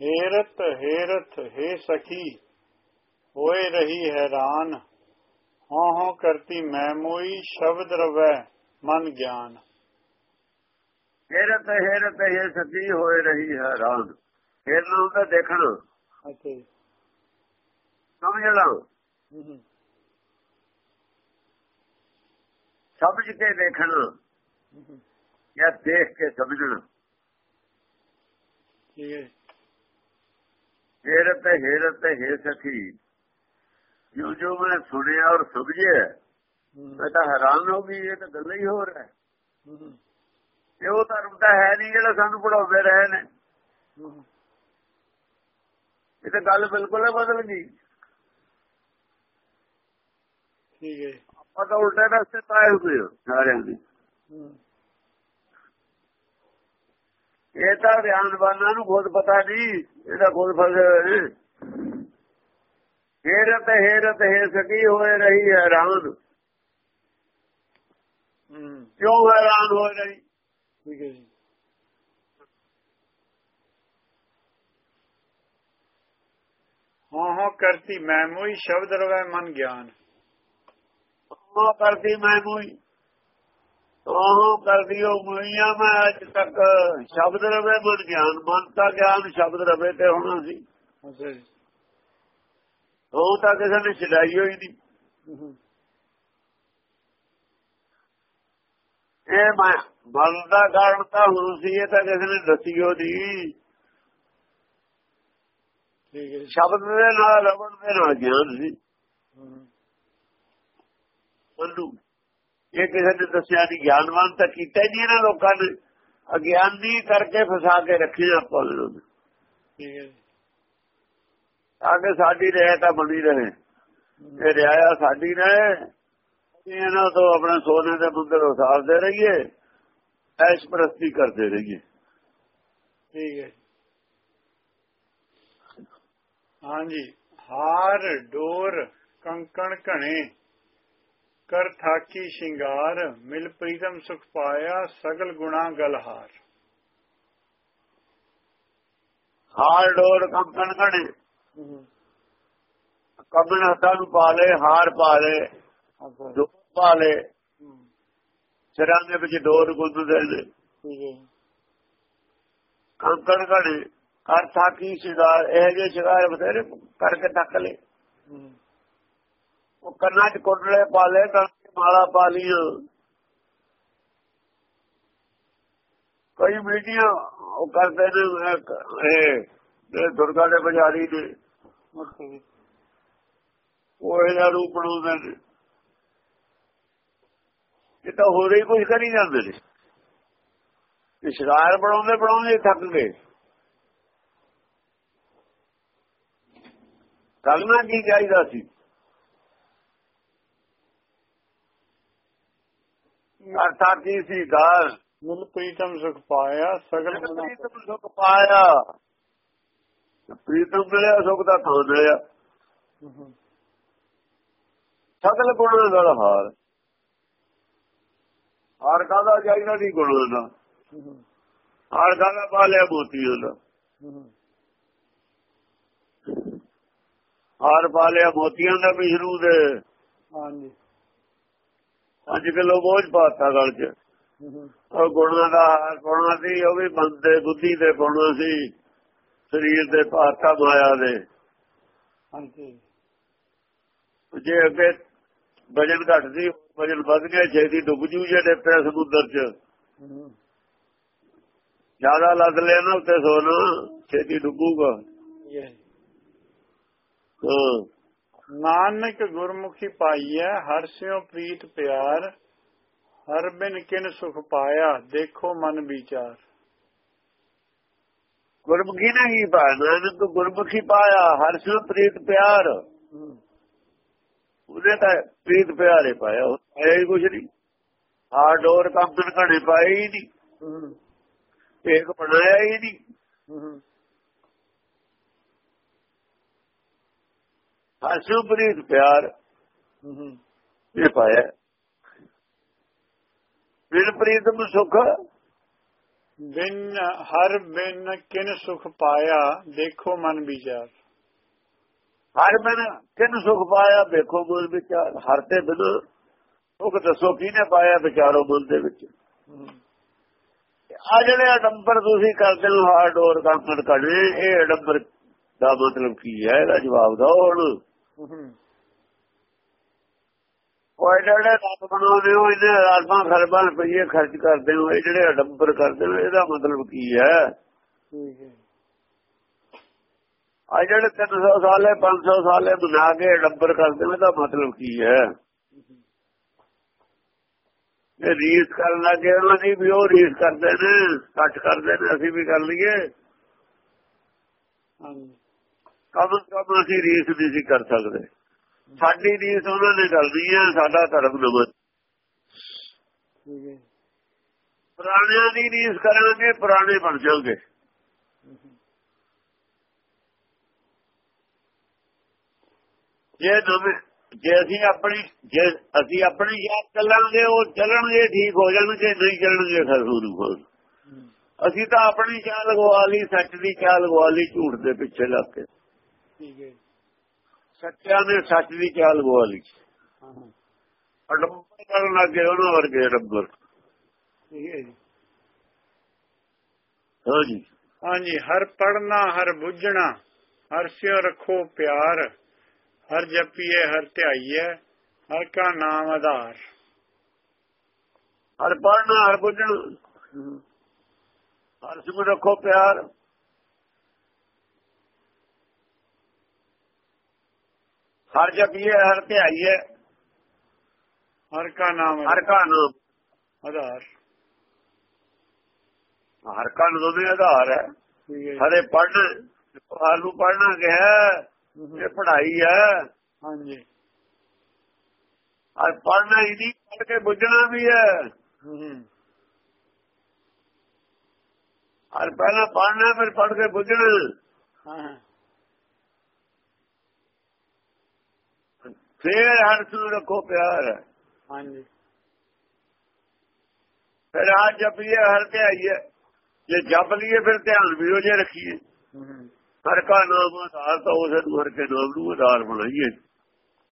ਹੇਰਤ ਹੇਰਤ ਹੈ ਸਖੀ ਹੋਏ ਰਹੀ ਹੈਰਾਨ। ਹਾਂ ਹਾਂ ਕਰਤੀ ਮੈਂ ਮੋਈ ਸ਼ਬਦ ਰਵੈ ਮਨ ਗਿਆਨ। ਹੇਰਤ ਹੇਰਤ ਇਹ ਸੱਚੀ ਹੋਏ ਰਹੀ ਹੈ ਰਾਨ ਹੇਰਨਾ ਹੁੰਦਾ ਦੇਖਣਾ। ਅੱਛਾ ਹੂੰ ਹੂੰ। ਸਮਝ ਕੇ ਦੇਖਣਾ। ਜਾਂ ਦੇਖ ਕੇ ਸਮਝਣਾ। ਠੀਕ ਹੈ। ਹੇਰਤ ਹੇਰਤ ਹੈ ਸਖੀ। ਜੋ ਜੋ ਮੈਂ ਸੁਣਿਆ ਔਰ ਹੂੰ, ਮੈਂ ਤਾਂ ਹੈਰਾਨ ਹੋ ਗਈ ਇਹ ਤਾਂ ਗੱਲ ਹੀ ਹੋ। ਰਿਹਾ ਹੂੰ, ਇਹ ਉਹ ਧਰਮ ਤਾਂ ਹੈ ਨਹੀਂ ਜਿਹੜਾ ਸਾਨੂੰ ਪੜਾਉਂਦੇ ਰਹੇ ਨੇ। ਇਹ ਤਾਂ ਗੱਲ ਬਿਲਕੁਲ ਹੀ ਬਦਲ ਗਈ। ਠੀਕ ਹੈ ਆਪਾਂ ਤਾਂ ਉਲਟੇ ਰਸਤੇ ਪਾਏ ਹੋਏ ਸਾਰਿਆਂ ਦੇ। ਇਹ ਤਾਂ ਧਿਆਨਵਾਨਾਂ ਨੂੰ ਖੁਦ ਪਤਾ ਨਹੀਂ ਇਹਦਾ ਖੁਦ ਫਸੇ ਹੋਏ ਨੇ ਹੇਰਤ ਹੇਰਤ ਹੈ ਸਕੀ ਹੋਏ ਰਹੀ ਹੂੰ ਕਿਉਂ ਹੈਰਾਨ ਹੋ ਰਹੀ? ਠੀਕ ਹੈ ਜੀ। ਹਾਂ ਹਾਂ ਕਰਤੀ ਮੈਂ ਮੋਈ ਸ਼ਬਦ ਰਵੈ ਮਨ ਗਿਆਨ। ਉਹ ਕਰਦੀ ਮੈਂ ਮੂਈ ਉਹ ਕਰਦੀ ਉਹ ਮੂਈਆਂ ਮੈਂ ਅੱਜ ਤੱਕ ਸ਼ਬਦ ਰਵੇ ਮਨ ਗਿਆਨ ਮਨ ਤਾਂ ਗਿਆਨ ਸ਼ਬਦ ਰਵੇ ਤੇ ਹੋਣਾ ਸੀ। ਉਹ ਤਾਂ ਕਿਸੇ ਨੇ ਛਡਾਈ ਹੋਈ ਨਹੀਂ ਇਹ ਮੈਂ ਮਨ ਦਾ ਕਾਰਨ ਤਾਂ ਹੁਣ ਸੀ ਇਹ ਤਾਂ ਕਿਸੇ ਨੇ ਦੱਸੀ ਹੋਦੀ ਸ਼ਬਦ ਦੇ ਨਾਲ ਰਵਣ ਦੇ ਨਾਲ ਗਿਆਨ ਸੀ। ਹੂੰ, ਉਹਨੂੰ ਇਹ ਕਿਸੇ ਨੇ ਦੱਸਿਆ ਨਹੀਂ ਗਿਆਨਵਾਨ ਤਾਂ ਕੀਤਾ ਨਹੀਂ ਇਹਨਾਂ ਲੋਕਾਂ ਨੇ ਅਗਿਆਨੀ ਕਰਕੇ ਫਸਾ ਕੇ ਰੱਖੀ ਆਪਾਂ ਨੂੰ ਠੀਕ ਹੈ ਤਾਂ ਕਿ ਸਾਡੀ ਰਹਿ ਤਾਂ ਬਣੀ ਰਹੇ। ਹੂੰ, ਇਹ ਰਿਆਇਆ ਸਾਡੀ ਰਹੇ ਅਸੀਂ ਇਹਨਾਂ ਤੋਂ ਆਪਣੇ ਸੋਨੇ ਦੇ ਮੰਦਰ ਉਸਾਰਦੇ ਰਹੀਏ ਐਸ਼ ਪ੍ਰਸਤੀ ਕਰਦੇ ਰਹੀਏ। ਠੀਕ ਹੈ ਹਾਂਜੀ ਹਾਰ ਡੋਰ ਕੰਕਣ ਘਣੇ। ਕਰ ਥਾਕੀ ਸ਼ਿੰਗਾਰ ਮਿਲ ਪ੍ਰੀਤਮ ਸੁਖ ਪਾਇਆ ਸਗਲ ਗੁਣਾ ਗਲਹਾਰ। ਹਾਰ ਡੋਰ ਕੰਕਣ ਘੜੇ। ਕੰਗਣ ਹੱਥਾਂ ਨੂੰ ਪਾ ਲੇ ਹਾਰ ਪਾ ਲੇ ਦੋ ਪਾ ਲੇ ਸਿਰਾਂ ਦੇ ਵਿੱਚ ਡੋਰ ਨੇ ਠੀਕ ਹੈ। ਕੰਕਣ ਘੜੇ। ਕਰ ਥਾਕੀ ਸ਼ਿੰਗਾਰ ਇਹ ਜੇ ਸ਼ਿੰਗਾਰ ਬਥੇਰੇ ਕਰਕੇ ਟੱਕ ਲੇ ਉਹ ਕੰਨਾਂ 'ਚ ਕੁੰਡਲੇ ਪਾ ਲੇ ਕੰਨ 'ਚ ਮਾਲਾ ਪਾ ਲੀਆਂ ਕਈ ਮੀਡੀਆ ਉਹ ਕਰਦੇ ਨੇ ਇਹ- ਦੁਰਗਾ ਦੇ ਅੱਛਾ ਜੀ ਉਹ ਇਹਦਾ ਰੂਪ ਬਣਾਉਂਦੇ ਨੇ। ਇਹ ਤਾਂ ਹੋਰ ਹੀ ਕੁਝ ਕਰੀ ਜਾਂਦੇ ਨੇ। ਸ਼ਿਕਾਰ ਬਣਾਉਂਦੇ ਬਣਾਉਂਦੇ ਥੱਕ ਗਏ। ਕਰਨਾ ਕੀ ਚਾਹੀਦਾ ਸੀ? ਅਰਥਾ ਕੀ ਸੀ ਗਾਲ ਮਿਲ ਪ੍ਰੀਤਮ ਸੁਖ ਪਾਇਆ ਸਗਲ ਪ੍ਰੀਤਮ ਸੁਖ ਪਾਇਆ। ਪ੍ਰੀਤਮ ਮਿਲਿਆ ਸੁਖ ਦਾ ਥਾਂ ਮਿਲਿਆ। ਸਗਲ ਗੁਣਾਂ ਦਾ ਹਾਰ ਹਾਰ ਕਾਦਾ ਚਾਹੀਦਾ ਨਹੀਂ ਗੁਣਾਂ ਦਾ। ਹਾਰ ਕਾਦਾ ਪਾ ਲਿਆ ਮੋਤੀਆਂ ਦਾ ਹੂੰ, ਹੂੰ, ਹਾਰ ਪਾ ਲਿਆ ਮੋਤੀਆਂ ਦਾ ਵਿਸ਼ਨੂੰ ਦੇ ਹਾਂਜੀ। 5 ਕਿਲੋ ਬੋਝ ਪਾਤਾ ਗਲ 'ਚ। ਉਹ ਗੁਣਾਂ ਦਾ ਪਾਉਣਾ ਸੀ ਉਹ ਵੀ ਬੰਦੇ ਬੁੱਧੀ ਦੇ ਪਾਉਣਾ ਸੀ। ਸਰੀਰ ਦੇ ਪਾਤਾ ਮਾਇਆ ਦੇ। ਹਾਂਜੀ। ਜੇ ਅੱਗੇ ਵਜਨ ਘਟ ਸੀ ਵਜਨ ਵੱਧ ਗਿਆ ਛੇਤੀ ਡੁੱਬ ਜੂ ਜੇ ਡਿੱਪਿਆ ਸਮੁੰਦਰ 'ਚ। ਜ਼ਿਆਦਾ ਲੱਦ ਲਿਆ ਨਾ ਉੱਤੇ ਸੋਨਾ ਛੇਤੀ ਡੁੱਬੂਗਾ। ਹਾਂ। ਨਾਨਕ ਗੁਰਮੁਖੀ ਪਾਈਐ ਹਰ ਸਿਉ ਪ੍ਰੀਤ ਪਿਆਰ ਹਰ ਬਿਨ ਕਿਨ ਸੁਖ ਪਾਇਆ ਦੇਖੋ ਮਨ ਵਿਚਾਰ। ਗੁਰਮੁਖੀ ਨੇ ਹੀ ਪਾਇਆ ਨਾਨਕ ਗੁਰਮੁਖੀ ਪਾਇਆ ਹਰ ਸਿਰ ਪ੍ਰੀਤ ਪਿਆਰ। ਹੂੰ, ਉਹਨੇ ਤਾਂ ਪ੍ਰੀਤ ਪਿਆਰੇ ਪਾਇਆ ਉਹ ਪਾਇਆ ਹੀ ਕੁਛ ਨਹੀਂ। ਆ ਡੋਰ ਕੰਪਨ ਘੜੇ ਹੀ ਨਹੀਂ। ਇੱਕ ਬਣਾਇਆ ਹੀ ਨਹੀਂ। ਸਿਰ ਪ੍ਰੀਤ ਪਿਆਰ। ਇਹ ਪਾਇਆ। ਬਿਨ ਪ੍ਰੀਤਮ ਸੁਖ। ਬਿਨ ਹਰ ਬਿਨ ਕਿਨ ਸੁਖ ਪਾਇਆ ਦੇਖੋ ਮਨ ਵਿਚਾਰ। ਹਰ ਬਿਨ ਕਿਨ ਸੁਖ ਪਾਇਆ ਵੇਖੋ ਮਨ ਵਿਚਾਰ। ਹਰ ਤੇ ਬਿਨ ਸੁਖ ਦੱਸੋ ਕਿਹਨੇ ਪਾਇਆ ਵਿਚਾਰੋ ਮਨ ਦੇ ਵਿੱਚ। ਆ ਜਿਹੜੇ ਅਡੰਬਰ ਤੁਸੀਂ ਕਰਦੇ ਹੋ ਹਾਰ ਡੋਰ ਕੰਕੜ ਕੜੇ ਇਹ ਅਡੰਬਰ ਦਾ ਮਤਲਬ ਕੀ ਹੈ? ਇਹਦਾ ਜਵਾਬ ਦਿਓ ਹੁਣ। ਕੋਈ ਜਿਹੜੇ ਰੱਬ ਬਣਾਉਂਦੇ ਹੋ ਇਹਨੇ ਅਰਬਾਂ ਖਰਬਾਂ ਰੁਪਏ ਖਰਚ ਕਰਦੇ ਹੋ ਇਹ ਜਿਹੜੇ ਅਡੰਬਰ ਕਰਦੇ ਹੋ ਇਹਦਾ ਮਤਲਬ ਕੀ ਹੈ? ਹੈ। ਆ ਜਿਹੜੇ 300 ਸਾਲੇ 500 ਸਾਲੇ ਬਣਾ ਕੇ ਅਡੰਬਰ ਕਰਦੇ ਨੇ ਇਹਦਾ ਮਤਲਬ ਕੀ ਹੈ? ਇਹ ਰੀਸ ਕਰਨ ਲੱਗੇ ਉਹਨਾਂ ਦੀ ਵੀ ਉਹ ਰੀਸ ਕਰਦੇ ਨੇ ਕੱਟ ਕਰਦੇ ਨੇ ਅਸੀਂ ਵੀ ਕਰ ਲਈਏ। ਹਾਂਜੀ। ਕਦੋਂ ਕਦੋਂ ਅਸੀਂ ਰੀਸ ਨਹੀਂ ਸੀ ਕਰ ਸਕਦੇ। ਸਾਡੀ ਰੀਸ ਉਹਨਾਂ ਨੇ ਕਰਨੀ ਹੈ ਸਾਡਾ ਧਰਮ ਹੈ। ਪੁਰਾਣਿਆਂ ਦੀ ਰੀਸ ਕਰਾਂਗੇ ਪੁਰਾਣੇ ਬਣ ਜਾਓਗੇ। ਜੇ ਨਵੇਂ ਜੇ ਅਸੀਂ ਆਪਣੀ ਜੇ ਅਸੀਂ ਆਪਣੀ ਯਾਦ ਚੱਲਾਂਗੇ ਉਹ ਚੱਲਣਗੇ ਠੀਕ ਹੋ ਜਾਣਗੇ ਨਹੀਂ ਚੱਲਣਗੇ ਫਿਰ ਸ਼ੁਰੂ ਹੋ। ਅਸੀਂ ਤਾਂ ਆਪਣੀ ਚਾਲ ਗਵਾ ਲਈ ਸੱਚ ਦੀ ਚਾਲ ਗਵਾ ਲਈ ਝੂਠ ਦੇ ਪਿੱਛੇ ਲੱਗ ਕੇ। ਠੀਕ ਹੈ ਸੱਚਿਆਂ ਨੇ ਸੱਚ ਦੀ ਚਾਲ ਗਵਾ ਲਈ। ਅਡੰਬਰ ਕਰਨ ਲੱਗੇ ਉਹਨਾਂ ਵਰਗੇ ਅਡੰਬਰ। ਠੀਕ ਹੈ ਜੀ। ਹਾਂਜੀ ਹਾਂਜੀ ਹਰ ਪੜਨਾ ਹਰ ਬੁੱਝਣਾ ਹਰ ਸਿਓ ਰੱਖੋ ਪਿਆਰ ਹਰ ਜਪੀਏ ਹਰ ਧਿਆਈਏ ਹਰ ਕਾ ਨਾਮ ਆਧਾਰ। ਹਰ ਪੜਨਾ ਹਰ ਬੁੱਝਣ। ਹਰ ਸਿਮ ਰੱਖੋ ਪਿਆਰ। ਹਰ ਜਪੀਏ ਹਰ ਧਿਆਈਏ ਹਰ ਕਾ ਨਾਮ ਹਰ ਕਾ ਨਾਮ। ਆਧਾਰ। ਹਰ ਕਾ ਨਾਮ ਹੀ ਆਧਾਰ ਹੈ। ਹਰੇ ਪੜਨ ਹਰ ਨੂੰ ਪੜਨਾ ਕਿਹਾ ਇਹ ਪੜ੍ਹਾਈ ਹੈ। ਹਾਂਜੀ। ਹਰ ਪੜਨਾ ਹੀ ਨਹੀਂ ਪੜ ਕੇ ਬੁੱਝਣਾ ਵੀ ਹੈ। ਹੂੰ ਹਰ ਪਹਿਲਾਂ ਪੜਨਾ ਫਿਰ ਪੜ ਕੇ ਬੁੱਝਣਾ। ਹਾਂ ਹਾਂ ਫਿਰ ਹਰ ਨੂੰ ਰੱਖੋ ਪਿਆਰ। ਹਾਂਜੀ। ਫਿਰ ਆ ਜਪੀਏ ਹਰ ਤੇ ਆਈਏ ਜੇ ਜਪ ਲਈਏ ਫਿਰ ਧਿਆਨ ਵੀ ਹੋ ਜੇ ਰੱਖੀਏ ਹਰ ਕਾ ਨਾਮ ਆਧਾਰ ਤਾਂ ਉਸੇ ਨੂੰ ਹਰ ਕੇ ਨਾਮ ਨੂੰ ਆਧਾਰ ਬਣਾਈਏ।